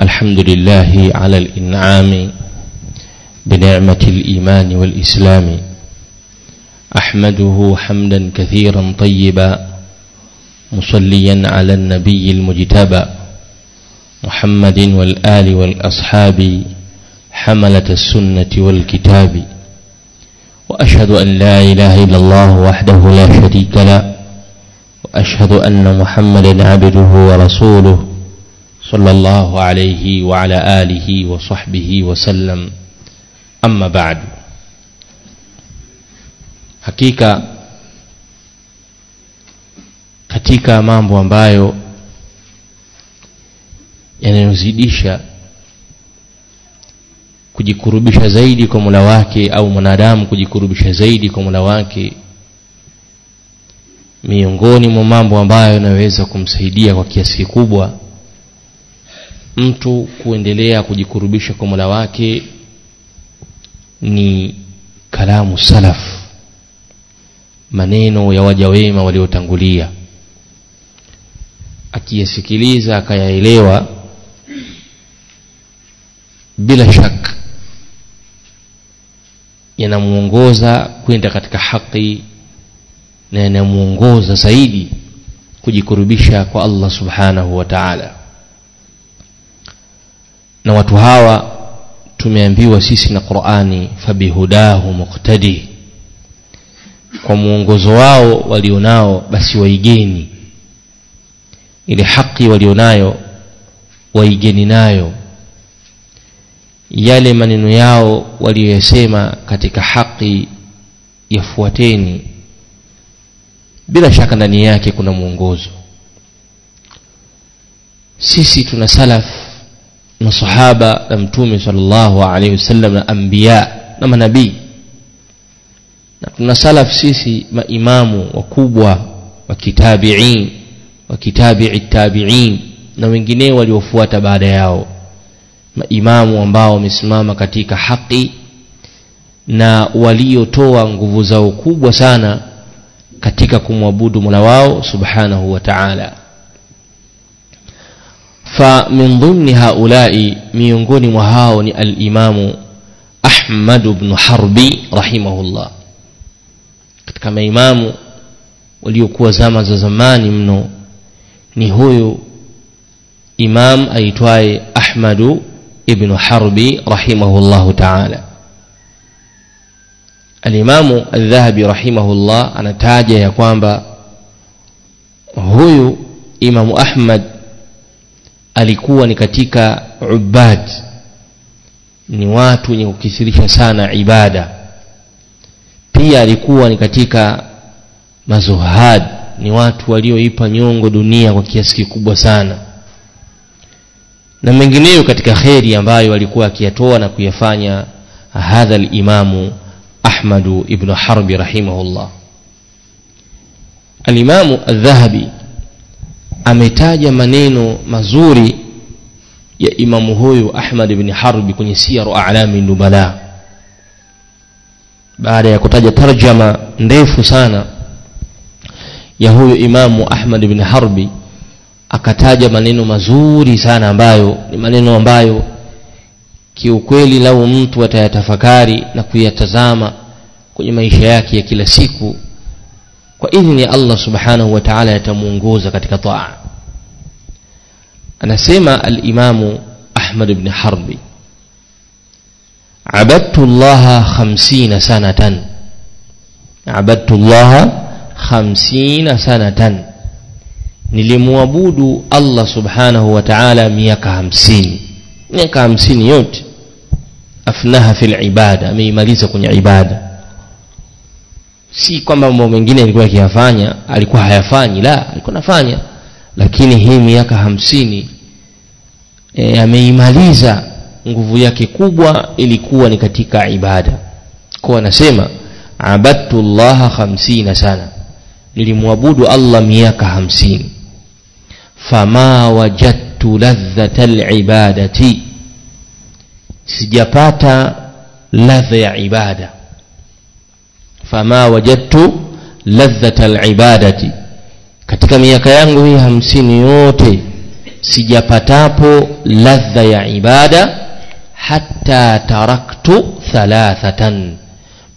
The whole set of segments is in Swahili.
الحمد لله على الإنعام بنعمة الإيمان والإسلام. أحمده حمدا كثيرا طيبا مصليا على النبي المجتبى محمد والآل والأصحاب حملة السنة والكتاب. وأشهد أن لا إله إلا الله وحده لا شريك له وأشهد أن محمدا عبده ورسوله. صلى الله عليه وعلى آله وصحبه وسلم أما بعد hakika katika mambo ambayo yanayozidisha kujikurubisha zaidi kwa mula wake au mwanadamu kujikurubisha zaidi kwa mula wake miongoni mwa mambo ambayo yanaweza kumsaidia kwa kiasi kikubwa mtu kuendelea kujikurubisha kwa mula wake ni kalamu salaf maneno ya waja wema waliotangulia. Akiyasikiliza akayaelewa bila shaka yanamwongoza kwenda katika haki na yanamwongoza zaidi kujikurubisha kwa Allah subhanahu wa ta'ala na watu hawa tumeambiwa sisi na Qur'ani fabihudahu muqtadi. Kwa muongozo wao walionao basi waigeni. Ile haki walionayo waigeni nayo. Yale maneno yao waliyoyasema katika haki yafuateni. Bila shaka ndani yake kuna mwongozo. Sisi tuna salaf masahaba na mtume sallallahu alaihi wasallam na anbiya na manabii. Na tuna salaf sisi maimamu wakubwa wa kitabiin wa kitabii tabiin na wengineo waliofuata baada yao. Maimamu ambao wamesimama katika haki na waliotoa nguvu zao kubwa sana katika kumwabudu Mola wao subhanahu wa ta'ala فمن ضمن هؤلاء ميونغوني مهاون الإمام أحمد بن حرب رحمه الله. كما إمام وليكو زمان زمان منه نهوي إمام أي تواي أحمد بن حرب رحمه الله تعالى الإمام الذهبي رحمه الله أنا تاجي يا كوانبا هو إمام أحمد alikuwa ni katika ubad. Ni watu wenye kukithirisha sana ibada. Pia alikuwa ni katika mazuhad. Ni watu walioipa nyongo dunia kwa kiasi kikubwa sana. Na mengineyo katika kheri ambayo alikuwa akiyatoa na kuyafanya hadha limamu ahmadu ibnu Harbi rahimahullah. Alimamu aldhahabi Al-Dhahabi ametaja maneno mazuri ya imamu huyu Ahmad ibn Harbi kwenye Siyaru A'lami Nubala. Baada ya kutaja tarjama ndefu sana ya huyu imamu Ahmad ibn Harbi akataja maneno mazuri sana ambayo ni maneno ambayo kiukweli lau mtu atayatafakari na kuyatazama kwenye maisha yake ya kila siku kwa idhini ya Allah subhanahu wa ta'ala yatamuongoza katika taa anasema al-imamu Ahmad ibn Harbi عبدت الله خمسين سنة عبدت الله خمسين سنة nilimwabudu Allah subhanahu wa ta'ala miaka hamsini miaka hamsini yote afnaha fil ibada ameimaliza kwenye ibada si kwamba mambo mengine alikuwa akiyafanya alikuwa hayafanyi la alikuwa anafanya. Lakini hii miaka hamsini e, ameimaliza nguvu yake kubwa ilikuwa ni katika ibada. Kwa anasema abadtu llaha hamsina sana. Nilimwabudu Allah miaka hamsini. Fama wajadtu ladhata libadati sijapata ladha ya ibada fama wajadtu ladhata alibadati katika miaka yangu hii hamsini yote sijapatapo ladha ya ibada hatta taraktu thalathatan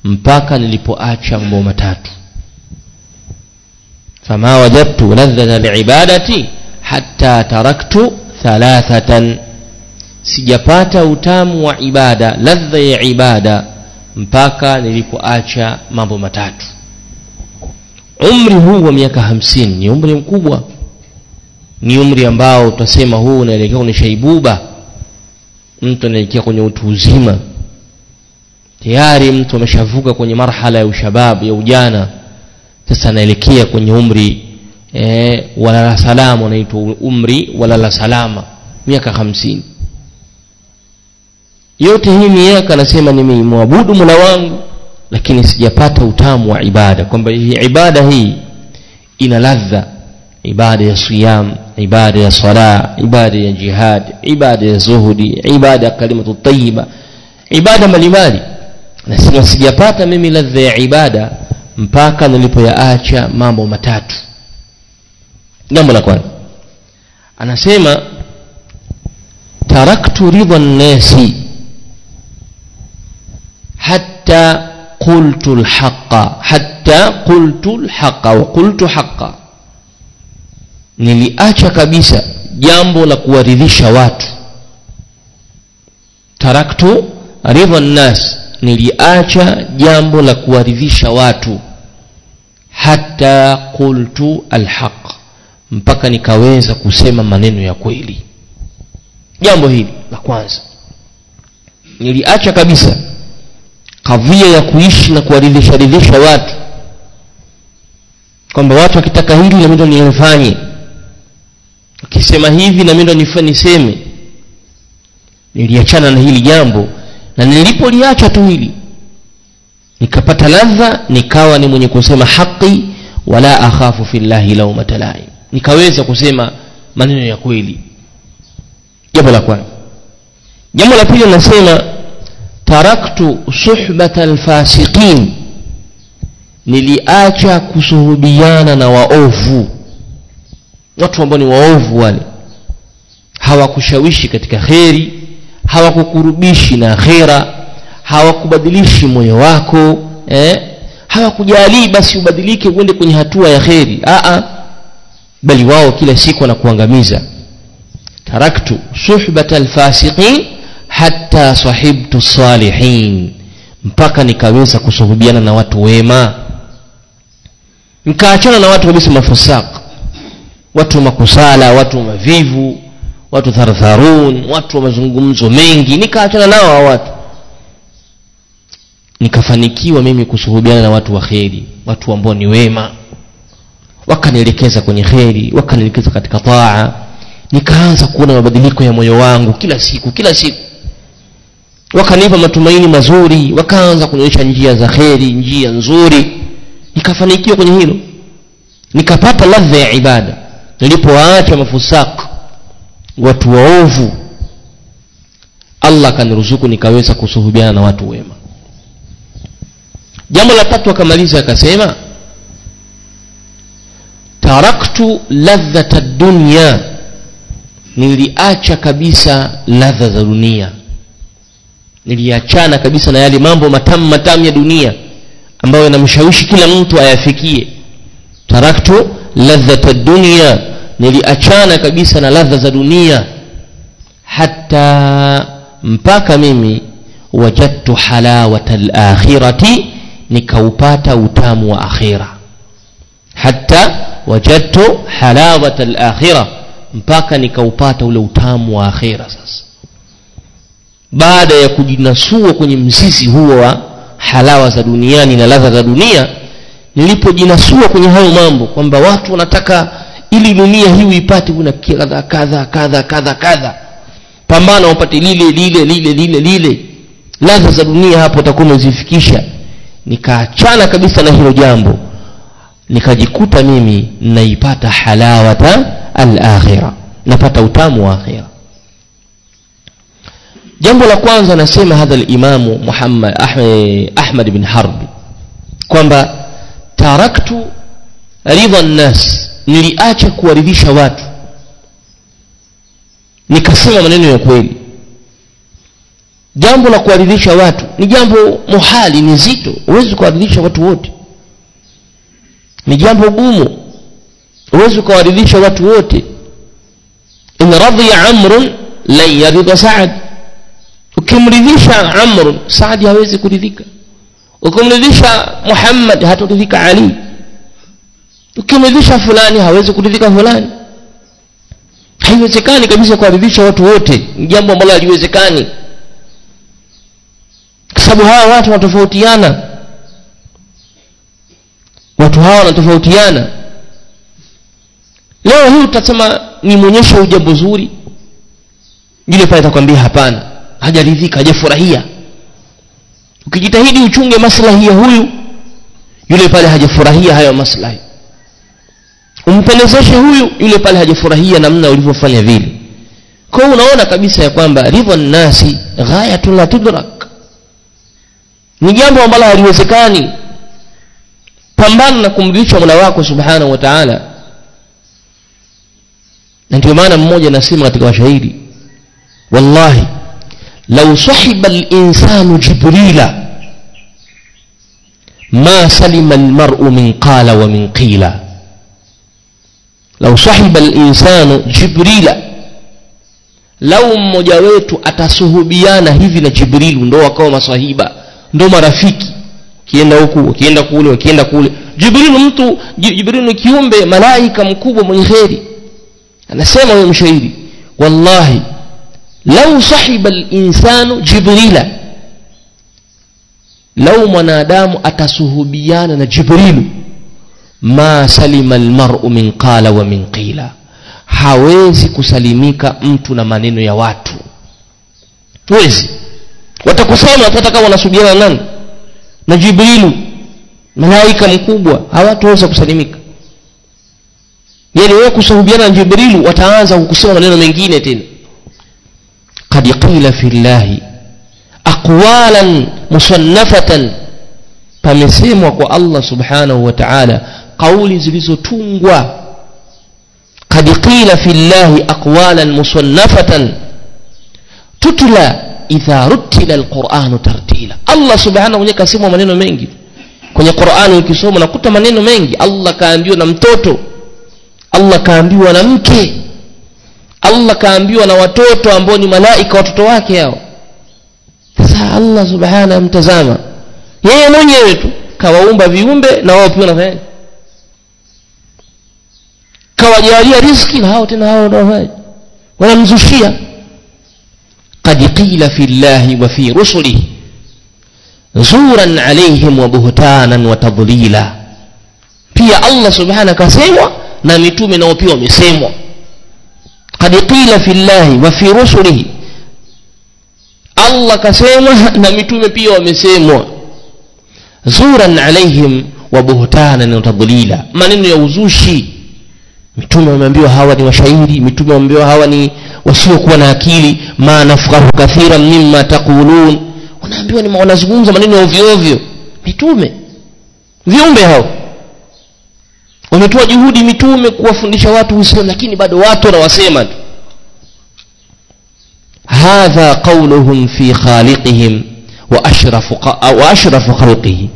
mpaka nilipoacha mambo matatu fama wajadtu ladhata libadati hatta taraktu thalathatan sijapata utamu wa ibada ladha ya ibada mpaka nilipoacha mambo matatu. Umri huu wa miaka hamsini ni umri mkubwa. Ni umri ambao tutasema huu unaelekea kwenye shaibuba. Mtu anaelekea kwenye utu uzima. Tayari mtu ameshavuka kwenye marhala ya ushabab ya ujana. Sasa anaelekea kwenye umri e, walala salama unaitwa umri walala salama miaka hamsini yote hii miaka anasema nimeimwabudu mola wangu lakini sijapata utamu wa ibada kwamba hii ibada hii ina ladha. Ibada ya siyam ibada ya sala ibada ya jihad ibada ya zuhudi ibada ya kalimatu tayyiba ibada mbalimbali. Nasema sijapata mimi ladha ya ibada mpaka nilipoyaacha mambo matatu. Jambo la kwanza anasema taraktu ridha nnasi hatta qultu alhaqa hatta qultu alhaqa wa qultu haqa niliacha kabisa jambo la kuwaridhisha watu. taraktu ridha nnas niliacha jambo la kuwaridhisha watu. hatta qultu alhaq mpaka nikaweza kusema maneno ya kweli. jambo hili la kwanza. niliacha kabisa kadhia ya kuishi na kuwaridhisha ridhisha watu. Kwamba watu wakitaka hili na ndo nifanye wakisema hivi na ndo niseme. Niliachana na hili jambo na nilipoliacha tu hili nikapata ladha nikawa ni mwenye kusema haqi wala akhafu fillahi laumata laim nikaweza kusema maneno ya kweli. Jambo la kwanza. Jambo la pili nasema taraktu suhbata alfasiqin. Niliacha kusuhubiana na waovu. Watu ambao ni waovu wale. Hawakushawishi katika kheri hawakukurubishi na khera hawakubadilishi moyo wako eh? hawakujalii basi ubadilike uende kwenye hatua ya kheri. Aa, bali wao kila siku wanakuangamiza. Taraktu suhbata alfasiqin hatta sahibtu salihin. Mpaka nikaweza kusuhubiana na watu wema. Nikaachana na watu kabisa mafusak watu makusala watu mavivu watu thartharun watu wa mazungumzo mengi. Nikaachana nao hao watu. Nikafanikiwa mimi kusuhubiana na watu wa kheri watu ambao ni wema. Wakanielekeza kwenye kheri wakanielekeza katika taa. Nikaanza kuona mabadiliko ya moyo wangu kila siku kila siku wakanipa matumaini mazuri wakaanza kunionyesha njia za kheri njia nzuri. Nikafanikiwa kwenye hilo. Nikapata ladha ya ibada. Nilipoacha mafusak watu waovu allah kaniruzuku nikaweza kusuhubiana na watu wema. Jambo la tatu akamaliza akasema taraktu ladhata dunya. Niliacha kabisa ladha za dunia niliachana kabisa na yale mambo matamu matamu ya dunia ambayo yanamshawishi kila mtu ayafikie taraktu ladhata dunya niliachana kabisa na ladha za dunia hata mpaka mimi wajadtu halawata alakhirati nikaupata utamu wa akhira hata wajadtu halawata alakhira mpaka nikaupata ule utamu wa akhira sasa baada ya kujinasua kwenye mzizi huo wa halawa za duniani na ladha za dunia nilipojinasua kwenye hayo mambo kwamba watu wanataka ili dunia hii uipate kuna kadha kadha kadha kadha kadha. Pambana upate lile lile lile lile lile. Ladha za dunia hapo utakuwa umezifikisha nikaachana kabisa na hilo jambo. Nikajikuta mimi naipata halawata al-akhirah. Napata utamu wa akhira jambo la kwanza anasema hadha al-imamu Muhammad Ahmad bin Harb kwamba taraktu ridha nnas niliacha kuwaridhisha watu. Nikasema maneno ya kweli. Jambo la kuwaridhisha watu ni jambo muhali ni zito. Huwezi kuwaridhisha watu wote. Ni jambo gumu. Huwezi kuwaridhisha watu wote. In radhiya amrun lan yaridha saad ukimridhisha Amr saadi hawezi kuridhika. Ukimridhisha muhammad hataridhika ali. Ukimridhisha fulani hawezi kuridhika fulani. Haiwezekani kabisa kuwaridhisha watu wote. Ni jambo ambalo haliwezekani. Kwa sababu hawa watu wanatofautiana. Watu hawa wanatofautiana. Leo hii utasema ni mwonyesho ujambo zuri. Yule pale atakwambia hapana hajaridhika hajafurahia. Ukijitahidi uchunge maslahi ya huyu yule pale hajafurahia hayo maslahi. Umpendezeshe huyu yule pale hajafurahia namna ulivyofanya vile. Kwa hiyo unaona kabisa ya kwamba ridha nnasi ghayatun la tudrak. Ni jambo ambalo haliwezekani. Pambana na kumridhisha mola wako subhanahu wa taala. Na ndio maana mmoja anasema katika washairi wallahi lau sahiba linsanu jibrila ma salima almaru min qala wa min qila lau linsanu jibrila lau mmoja wetu atasuhubiana hivi na jibrilu ndo wakawa masahiba ndo marafiki kienda huku wakienda kule wakienda kule. Jibrilu mtu jibrilu ni kiumbe malaika mkubwa mwenye kheri. Anasema huyo mshairi wallahi lau sahiba linsanu jibrila. Lau mwanadamu atasuhubiana na jibrilu. Ma salima almaru min qala wa hawezi kusalimika mtu na maneno ya watu. Tuwezi watakusema hata kama wanasubiana nani? Na jibrilu. Malaika mkubwa. Hawataweza kusalimika. Yani wewe kusuhubiana na jibrilu wataanza kukusema maneno mengine tena qad قيل في الله aqwalan musannafatan pamesemwa kwa allah subhanahu wa ta'ala kauli zilizotungwa qad qila fi llahi aqwalan musannafatan tutla idha rutila alquranu tartila. Allah subhanahu mwenyewe kasema maneno mengi. Kwenye qurani ukisoma nakuta maneno mengi. Allah kaambiwa na mtoto. Allah kaambiwa na mke Allah kaambiwa na watoto ambao ni malaika watoto wake hao. Sasa Allah subhanahu mtazama yeye mwenyewe tu kawaumba viumbe na wao pia wanafanya. Kawajalia riziki na hao tena hao wanafanya. Wanamzushia. Qad qila fi llahi wa fi rusulihi zuran alaihim wa buhtanan wa tadlila. Pia Allah subhanahu akasemwa na mitume nao pia wamesemwa qad qila fi llahi wa fi rusulihi. Allah kasemwa na mitume pia wamesemwa zuran alaihim wa buhtanan tadlila. Maneno ya uzushi. Mitume wameambiwa hawa ni washairi mitume wameambiwa hawa ni wasiokuwa na akili. Ma nafqahu kathiran mimma taqulun. Wanaambiwa ni wanazungumza maneno ya ovyo ovyo. Mitume viumbe hao wametoa juhudi mitume kuwafundisha watu uislamu lakini bado watu wanawasema tu. Hadha qauluhum fi khaliqihim wa ashrafu wa ashrafu khalqihi.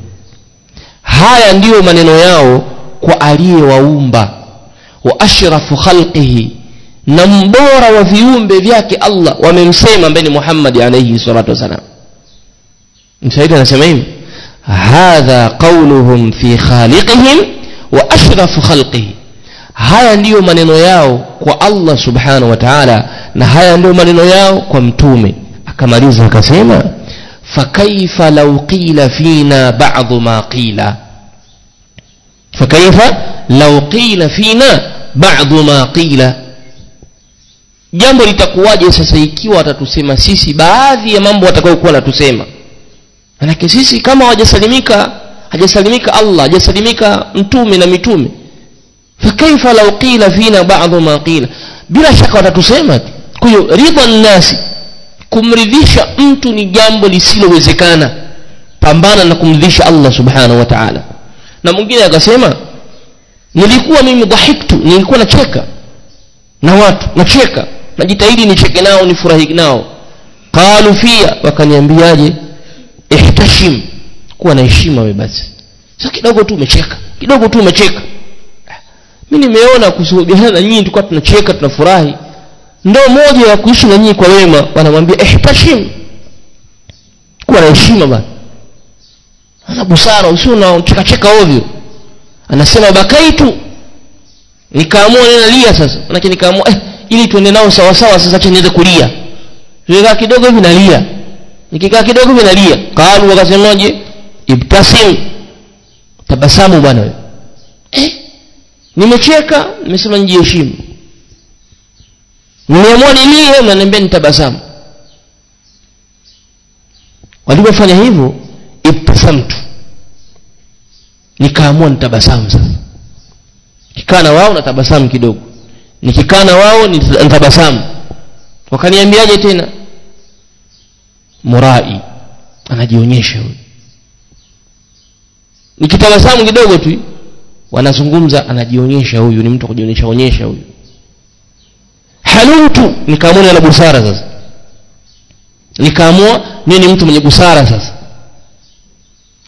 Haya ndiyo maneno yao kwa aliyewaumba. Wa ashrafu khalqihi na mbora wa viumbe vyake allah wamemsema mbele Muhammad alayhi salatu wasalam mshahidi anasema hivi hadha qauluhum fi khaliqihim wa ashrafu khalqihi haya ndiyo maneno yao kwa allah subhanahu wa taala na haya ndiyo maneno yao kwa mtume. Akamaliza akasema fakaifa law qila fina badu ma qila? Fakaifa law qila fina ba'd ma qila? Jambo litakuwaje sasa ikiwa watatusema sisi? Baadhi ya mambo watakayokuwa natusema manake sisi kama hawajasalimika hajasalimika allah hajasalimika mtume na mitume. Fakaifa law qila fina ba'dhu ma qila. Bila shaka watatusema kwa hiyo nnasi kumridhisha mtu ni jambo lisilowezekana. Pambana na kumridhisha allah subhanahu wa taala. Na mwingine akasema nilikuwa mimi dhahiktu nilikuwa nacheka na watu nacheka. Najitahidi nicheke nao nifurahi nao. Qalu fia wakaniambiaje? Ihtashim kuwa na heshima wewe basi. Sasa kidogo tu umecheka kidogo tu umecheka. Mimi nimeona kusuhubiana na nyinyi tulikuwa tunacheka tunafurahi. Ndo moja ya kuishi na nyinyi kwa wema wanamwambia ihtashim kuwa na heshima bwana ana busara usio na cheka ovyo. Anasema bakaitu. Nikaamua ninalia sasa. Manake nikaamua eh, ili tuende nao sawa sawa sasa niweze kulia. Nikaa kidogo hivi nalia. Nikikaa kidogo hivi nalia. Qalu wakasemaje ibtasim tabasamu bwana. Wewe eh, nimecheka nimesema njiheshimu nimeamua nilie unaniambia nitabasamu. Walipofanya hivyo ibtasamtu. Nikaamua nitabasamu sasa nikikaa na wao natabasamu kidogo. Nikikaa na wao nitabasamu. Wakaniambiaje tena? Murai. Anajionyesha huyu nikitabasamu kidogo tu wanazungumza anajionyesha huyu ni mtu kujionyesha onyesha huyu. Halutu nikaamua na busara sasa. Nikaamua mimi ni mtu mwenye busara sasa.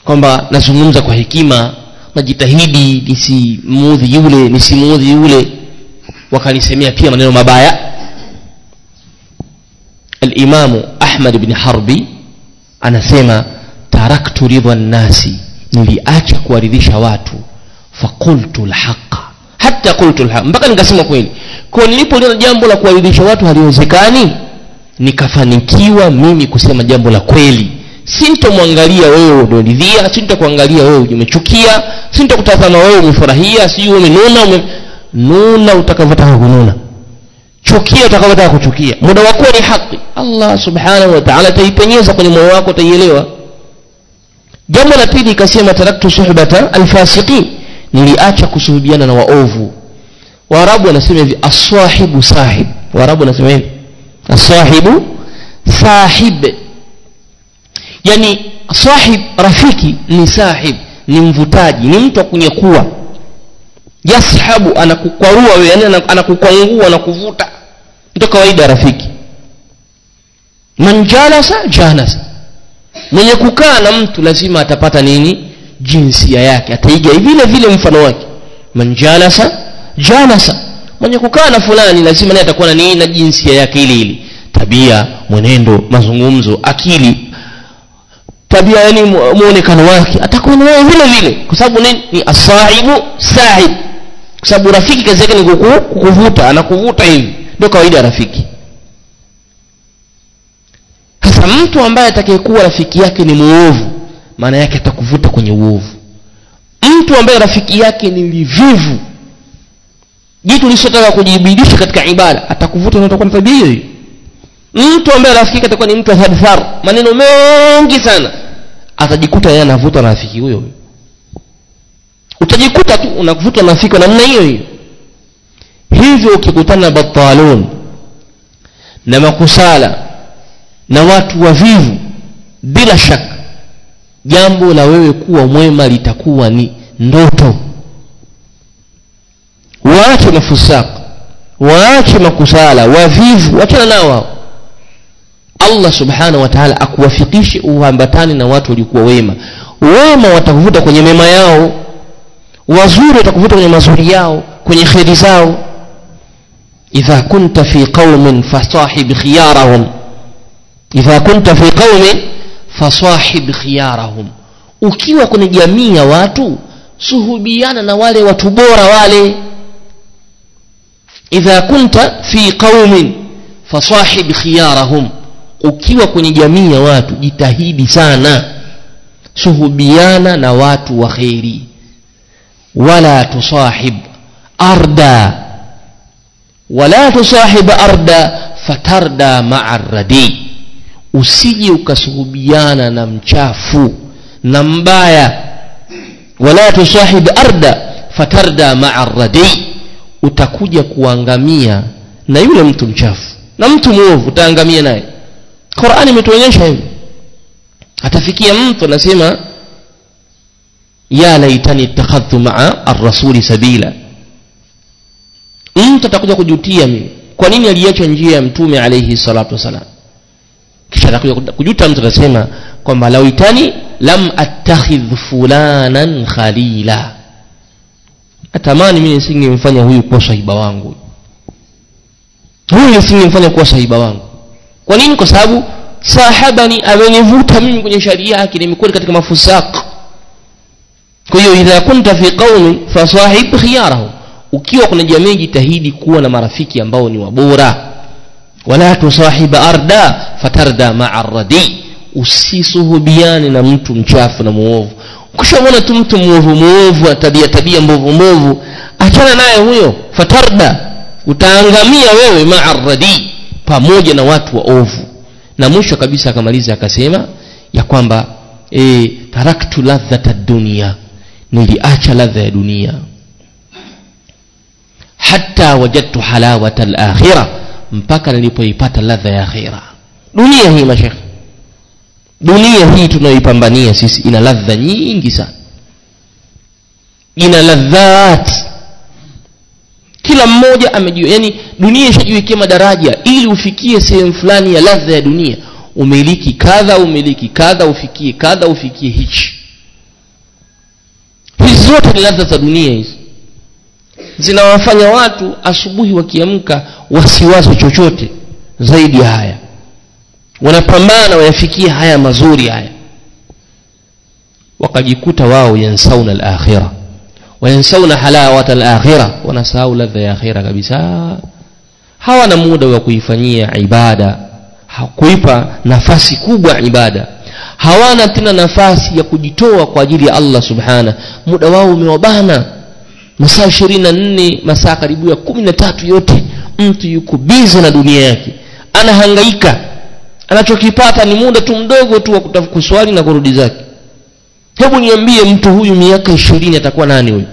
Kwamba nazungumza kwa hekima najitahidi nisimuudhi yule nisimuudhi yule. Wakanisemea pia maneno mabaya. Alimamu ahmad bni harbi anasema taraktu ridha nnasi niliacha kuwaridhisha watu. Faqultu lhaqa hata qultu lhaqa mpaka nikasema kweli. Kwa nilipoliona jambo la kuwaridhisha watu haliwezekani nikafanikiwa mimi kusema jambo la kweli. Sintomwangalia wewe umeridhia sintokuangalia wewe umechukia sintokutazama wewe umefurahia sijui umenuna ume... nuna utakavyotaka kununa. Chukia utakavyotaka kuchukia. Muda wako ni haki. Allah subhanahu wa ta'ala ataipenyeza kwenye moyo wako utaielewa jambo la pili ikasema taraktu suhbata alfasiqin. Niliacha kusuhubiana na waovu. Waarabu wanasema hivi aswahibu sahib. Waarabu wanasema hivi aswahibu sahib. Yani sahib rafiki ni sahib ni mvutaji ni mtu akunyekua yashabu anakukwarua wewe yani anakukwangua anakuvuta. Ndio kawaida rafiki. Manjalasa janasa mwenye kukaa na mtu lazima atapata nini? Jinsia yake. Ataiga vile vile mfano wake. Manjalasa jalasa mwenye kukaa na fulani lazima naye atakuwa na nini? Na jinsia yake ile ile. Tabia mwenendo mazungumzo akili. Tabia yani muonekano wake. Atakuwa na wewe vile vile. Kwa sababu nini? Ni asahibu sahib. Kwa sababu rafiki kazi yake ni kukuvuta. Anakuvuta hivi. Ndio kawaida rafiki sasa mtu ambaye atakayekuwa rafiki yake ni muovu maana yake atakuvuta kwenye uovu. Mtu ambaye rafiki yake ni livivu jitu lisotaka kujibidisha katika ibada atakuvuta na utakuwa na tabia hiyo mtu ambaye rafiki atakuwa ni mtu hadhar maneno mengi sana atajikuta yeye anavutwa na rafiki huyo utajikuta tu unavutwa na rafiki namna hiyo hiyo. Hivyo ukikutana na batalun na makusala na watu wavivu bila shaka jambo la wewe kuwa mwema litakuwa ni ndoto. Waache mafusaq waache makusala wavivu wachana nao hao. Allah subhanahu wa taala akuwafikishe uhambatani na watu waliokuwa wema. Wema watakuvuta kwenye mema yao wazuri watakuvuta kwenye mazuri yao kwenye kheri zao. Idha kunta fi qaumin fasahib khiyarahum idha kunta fi qaumin fasahib khiyarahum ukiwa kwenye jamii ya watu suhubiana na wale watu bora wale idha kunta fi qaumin fasahib khiyarahum ukiwa kwenye jamii ya watu jitahidi sana suhubiana na watu wa kheri wala tusahib arda wala tusahib arda fatarda maa radi usije ukasuhubiana na mchafu na mbaya. Wala tusahib arda fatarda maa radi utakuja kuangamia na yule mtu mchafu na mtu mwovu utaangamia naye. Qurani imetuonyesha hivi. Atafikia mtu anasema ya laitani ittakhadhtu maa ar-rasuli sabila. Mtu atakuja kujutia mimi kwa nini aliacha njia ya mtume alayhi salatu wasalam kisha atakuja kujuta mtu atasema kwamba lawitani lam attakhidh fulanan khalila. Atamani mimi nisingemfanya huyu kuwa sahiba wangu. Huyu nisingemfanya kuwa sahiba wangu. Kwa nini? Kwa sababu sahabani amenivuta mimi kwenye sharia yake nimekuwa katika mafusaq. Kwa hiyo idha kunta fi qaumin fasahib khiyarahu ukiwa kuna jamii jitahidi kuwa na marafiki ambao ni wabora wala tusahiba arda fatarda ma'a radi usisuhubiane na mtu mchafu na muovu ukishamwona tu mtu muovu muovu tabia tabia mbovu mbovu achana naye huyo fatarda utaangamia wewe ma'a radi pamoja na watu wa ovu na mwisho kabisa akamaliza akasema ya kwamba e, taraktu ladhata dunia niliacha ladha ya dunia hatta wajadtu halawata al-akhirah mpaka nilipoipata ladha ya akhira. Dunia hii mashekhe dunia hii tunayoipambania sisi ina ladha nyingi sana. Ina ladhat kila mmoja amejua yani dunia ishajiwekea madaraja ili ufikie sehemu fulani ya ladha ya dunia. Umiliki kadha umiliki kadha ufikie kadha ufikie hichi. Hizi zote ni ladha za dunia hizi zinawafanya watu asubuhi wakiamka wasiwazo chochote zaidi ya haya. Wanapambana wayafikie haya mazuri haya. Wakajikuta wao yansauna al-akhirah. Wayansauna halawata al-akhirah. Wanasahau ladha ya akhira kabisa. Hawana muda wa kuifanyia ibada. Hakuipa nafasi kubwa ibada. Hawana tena nafasi ya kujitoa kwa ajili ya Allah subhana muda wao umewabana masaa 24 masaa karibu ya 13 yote mtu yuko bize na dunia yake. Anahangaika. Anachokipata ni muda tu mdogo tu wa kuswali na kurudi zake. Hebu niambie mtu huyu miaka ishirini atakuwa nani huyu?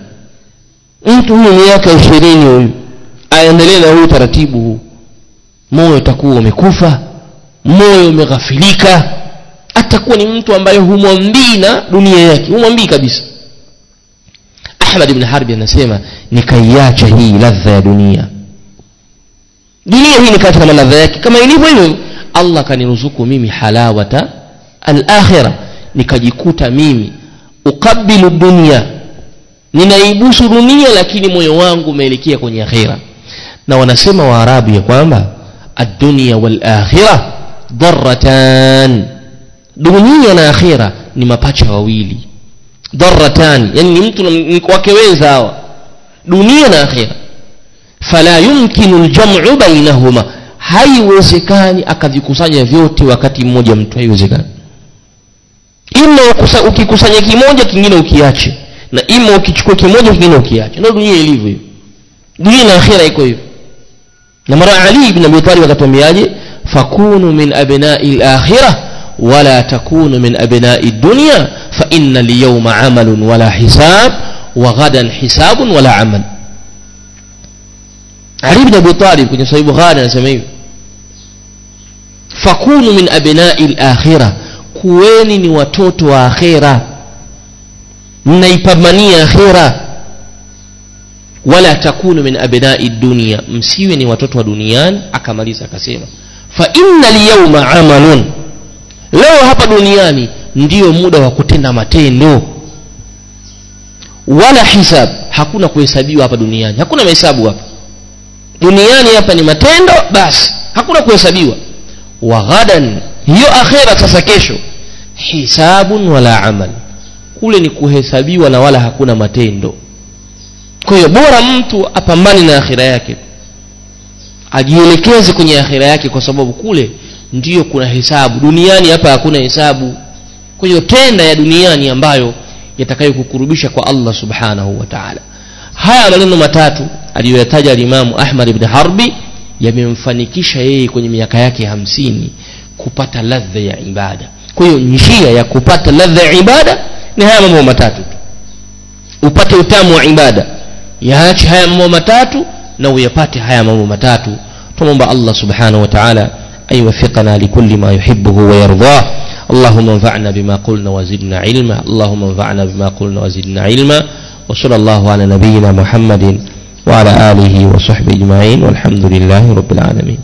Mtu huyu miaka ishirini huyu aendelee na huu taratibu huu. Moyo utakuwa umekufa moyo umeghafilika. Atakuwa ni mtu ambaye humwambii na dunia yake humwambii kabisa ahmad ibn harbi anasema nikaiacha hii ladha ya dunia. Dunia hii nikaacha kama ladha yake. Kama ilivyo hivyo allah kaniruzuku mimi halawata al-akhirah. Nikajikuta mimi ukabilu dunia ninaibusu dunia lakini moyo wangu umeelekea kwenye akhira na wanasema waarabu ya kwamba ad-dunya wal akhirah dunia na akhira ni mapacha wawili darratan yani ni mtu wake wenza hawa. Dunia na akhira. Fala yumkinu aljam'u bainahuma haiwezekani akavikusanya vyote wakati mmoja mtu haiwezekani. Ima ukikusanya kimoja kingine ukiache. Na ima ukichukua kimoja kingine ukiache. Ndio dunia ilivyo hiyo. Dunia na akhira iko hivyo na mara ali ibn abi talib akatumiaje fakunu min abna'i al-akhirah wala takunu min abna'i ad-dunya فإن اليوم عمل ولا حساب وغدا حساب ولا عمل. علي بن أبي طالب كنت صحيح بخاري أنا فكونوا من أبناء الآخرة كويني وتوتوا آخرة. نيبماني آخرة. ولا تكونوا من أبناء الدنيا. مسيوني نواتوت ودنيان أكمل إذا فإن اليوم عمل. لو هبا دنياني ndiyo muda wa kutenda matendo. Wala hisab hakuna kuhesabiwa hapa duniani. Hakuna mahesabu hapa. Duniani hapa ni matendo basi. Hakuna kuhesabiwa. Wa ghadan hiyo akhera sasa kesho. Hisabun wala amal. Kule ni kuhesabiwa na wala hakuna matendo. Kwa hiyo bora mtu apambane na akhira yake. Ajielekeze kwenye akhira yake kwa sababu kule ndiyo kuna hesabu. Duniani hapa hakuna hesabu kwa hiyo tenda ya duniani ambayo yatakayokukurubisha kwa Allah subhanahu wa ta'ala. Haya maneno matatu aliyoyataja alimamu Ahmad ibn Harbi yamemfanikisha yeye kwenye miaka yake hamsini kupata ladha ya ibada. Kwa hiyo njia ya kupata ladha ya ibada ni haya mambo matatu tu. Upate utamu wa ibada. Yaache haya mambo matatu na uyapate haya mambo matatu. Tumomba Allah subhanahu wa ta'ala ay wafiqana likulli ma yuhibuhu wa yardah اللهم انفعنا بما قلنا وزدنا علما. اللهم انفعنا بما قلنا وزدنا علما. وصلى الله على نبينا محمد وعلى آله وصحبه أجمعين والحمد لله رب العالمين.